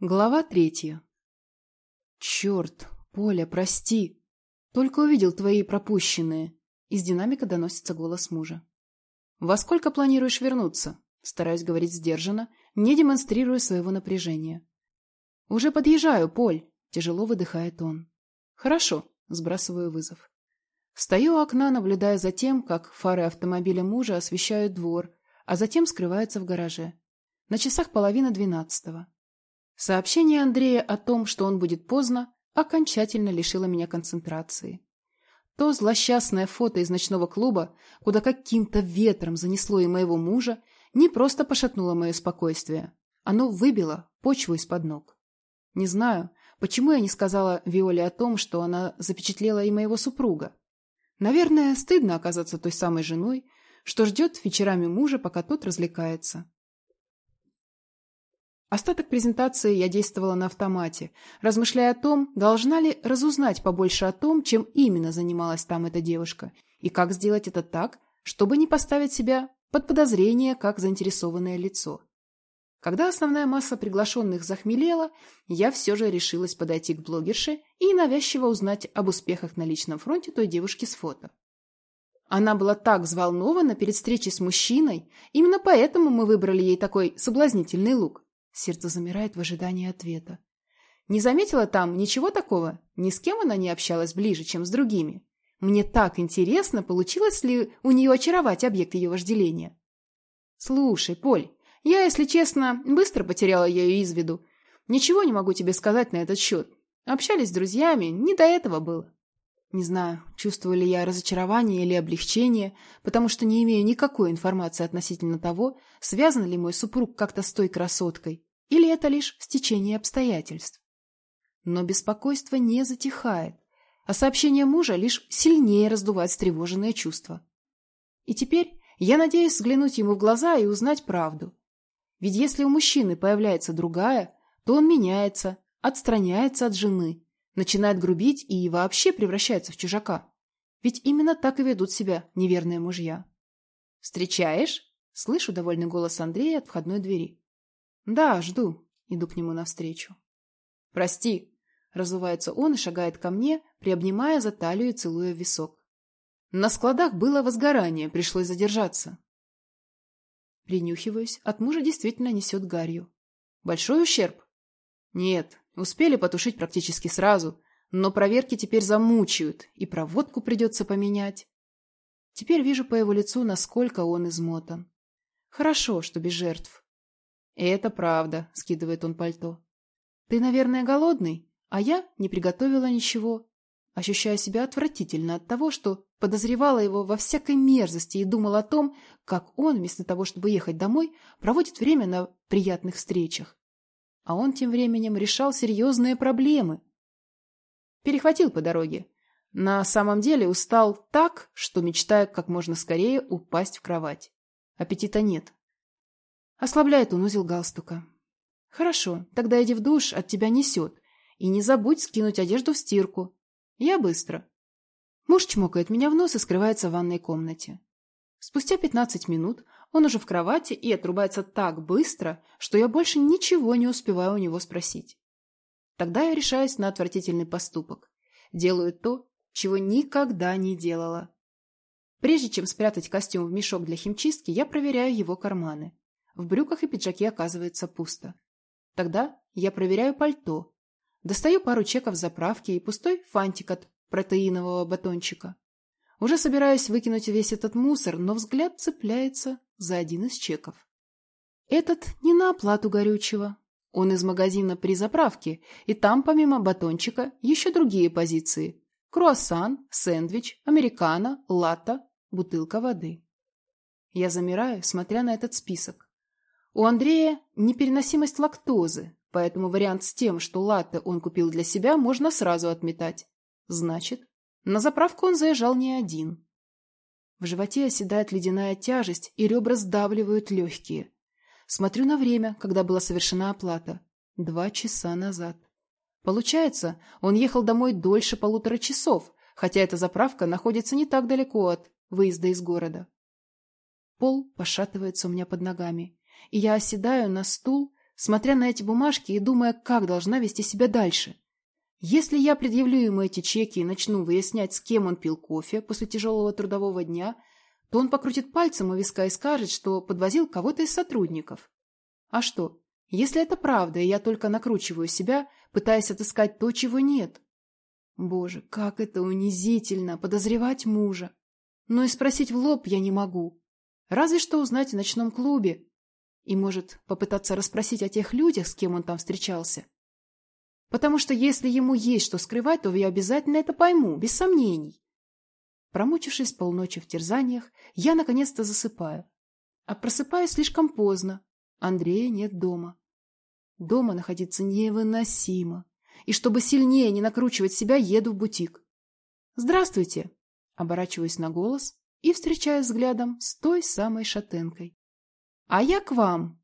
Глава третья. Черт, Поля, прости. Только увидел твои пропущенные. Из динамика доносится голос мужа. Во сколько планируешь вернуться? Стараюсь говорить сдержанно, не демонстрируя своего напряжения. Уже подъезжаю, Поль. Тяжело выдыхает он. Хорошо, сбрасываю вызов. Стою у окна, наблюдая за тем, как фары автомобиля мужа освещают двор, а затем скрываются в гараже. На часах половина двенадцатого. Сообщение Андрея о том, что он будет поздно, окончательно лишило меня концентрации. То злосчастное фото из ночного клуба, куда каким-то ветром занесло и моего мужа, не просто пошатнуло мое спокойствие. Оно выбило почву из-под ног. Не знаю, почему я не сказала Виоле о том, что она запечатлела и моего супруга. Наверное, стыдно оказаться той самой женой, что ждет вечерами мужа, пока тот развлекается. Остаток презентации я действовала на автомате, размышляя о том, должна ли разузнать побольше о том, чем именно занималась там эта девушка, и как сделать это так, чтобы не поставить себя под подозрение как заинтересованное лицо. Когда основная масса приглашенных захмелела, я все же решилась подойти к блогерше и навязчиво узнать об успехах на личном фронте той девушки с фото. Она была так взволнована перед встречей с мужчиной, именно поэтому мы выбрали ей такой соблазнительный лук. Сердце замирает в ожидании ответа. Не заметила там ничего такого? Ни с кем она не общалась ближе, чем с другими? Мне так интересно, получилось ли у нее очаровать объект ее вожделения. Слушай, Поль, я, если честно, быстро потеряла ее из виду. Ничего не могу тебе сказать на этот счет. Общались с друзьями, не до этого было. Не знаю, чувствую ли я разочарование или облегчение, потому что не имею никакой информации относительно того, связан ли мой супруг как-то с той красоткой, или это лишь стечение обстоятельств? Но беспокойство не затихает, а сообщение мужа лишь сильнее раздувает встревоженные чувства. И теперь я надеюсь взглянуть ему в глаза и узнать правду. Ведь если у мужчины появляется другая, то он меняется, отстраняется от жены, начинает грубить и вообще превращается в чужака. Ведь именно так и ведут себя неверные мужья. «Встречаешь?» – слышу довольный голос Андрея от входной двери. «Да, жду». Иду к нему навстречу. «Прости». Разувается он и шагает ко мне, приобнимая за талию и целуя в висок. На складах было возгорание, пришлось задержаться. Принюхиваюсь, от мужа действительно несет гарью. Большой ущерб? Нет, успели потушить практически сразу, но проверки теперь замучают, и проводку придется поменять. Теперь вижу по его лицу, насколько он измотан. Хорошо, что без жертв. «Это правда», — скидывает он пальто. «Ты, наверное, голодный, а я не приготовила ничего». Ощущаю себя отвратительно от того, что подозревала его во всякой мерзости и думала о том, как он, вместо того, чтобы ехать домой, проводит время на приятных встречах. А он тем временем решал серьезные проблемы. Перехватил по дороге. На самом деле устал так, что мечтает как можно скорее упасть в кровать. Аппетита нет. Ослабляет он узел галстука. Хорошо, тогда иди в душ, от тебя несет. И не забудь скинуть одежду в стирку. Я быстро. Муж чмокает меня в нос и скрывается в ванной комнате. Спустя пятнадцать минут он уже в кровати и отрубается так быстро, что я больше ничего не успеваю у него спросить. Тогда я решаюсь на отвратительный поступок. Делаю то, чего никогда не делала. Прежде чем спрятать костюм в мешок для химчистки, я проверяю его карманы. В брюках и пиджаке оказывается пусто. Тогда я проверяю пальто. Достаю пару чеков заправки и пустой фантик от протеинового батончика. Уже собираюсь выкинуть весь этот мусор, но взгляд цепляется за один из чеков. Этот не на оплату горючего. Он из магазина при заправке, и там помимо батончика еще другие позиции. Круассан, сэндвич, американо, латта, бутылка воды. Я замираю, смотря на этот список. У Андрея непереносимость лактозы, поэтому вариант с тем, что латте он купил для себя, можно сразу отметать. Значит, на заправку он заезжал не один. В животе оседает ледяная тяжесть, и ребра сдавливают легкие. Смотрю на время, когда была совершена оплата. Два часа назад. Получается, он ехал домой дольше полутора часов, хотя эта заправка находится не так далеко от выезда из города. Пол пошатывается у меня под ногами и я оседаю на стул, смотря на эти бумажки и думая, как должна вести себя дальше. Если я предъявлю ему эти чеки и начну выяснять, с кем он пил кофе после тяжелого трудового дня, то он покрутит пальцем у виска и скажет, что подвозил кого-то из сотрудников. А что, если это правда, и я только накручиваю себя, пытаясь отыскать то, чего нет? Боже, как это унизительно, подозревать мужа. Но и спросить в лоб я не могу. Разве что узнать в ночном клубе. И, может, попытаться расспросить о тех людях, с кем он там встречался. Потому что если ему есть что скрывать, то я обязательно это пойму, без сомнений. Промучившись полночи в терзаниях, я наконец-то засыпаю. А просыпаюсь слишком поздно. Андрея нет дома. Дома находиться невыносимо. И чтобы сильнее не накручивать себя, еду в бутик. «Здравствуйте!» Оборачиваюсь на голос и встречаю взглядом с той самой шатенкой. «А я к вам!»